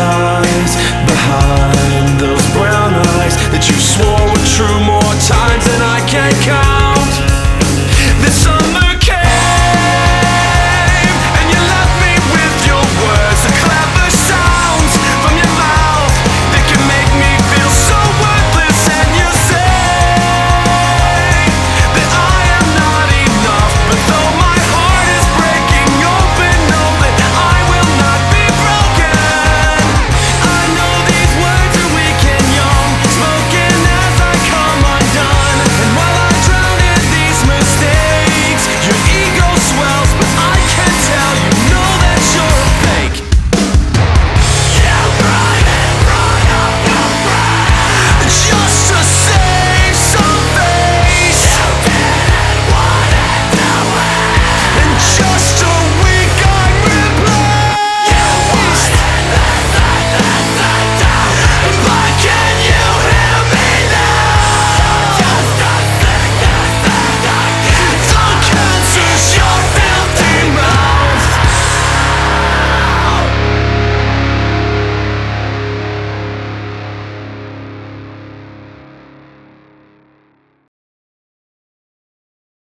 love.